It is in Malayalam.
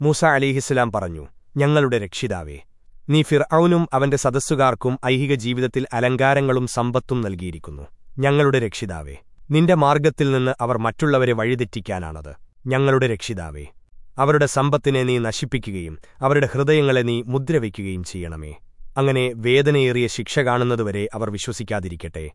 മൂസ അലിഹിസ്ലാം പറഞ്ഞു ഞങ്ങളുടെ രക്ഷിതാവേ നീ ഫിർഔനും അവന്റെ സദസ്സുകാർക്കും ഐഹിക ജീവിതത്തിൽ അലങ്കാരങ്ങളും സമ്പത്തും നൽകിയിരിക്കുന്നു. ഞങ്ങളുടെ രക്ഷിതാവേ നിന്റെ മാർഗത്തിൽ നിന്ന് അവർ മറ്റുള്ളവരെ വഴിതെറ്റിക്കാനാണത്. ഞങ്ങളുടെ രക്ഷിതാവേ അവരുടെ സമ്പത്തിനെ നീ നശിപ്പിക്കുകയും അവരുടെ ഹൃദയങ്ങളെ നീ മുദ്രവയ്ക്കുകയും ചെയ്യണമേ. അങ്ങനെ വേദനയേറിയ ശിക്ഷ കാണുന്നതുവരെ അവർ വിശ്വസിക്കാതിരിക്കട്ടെ.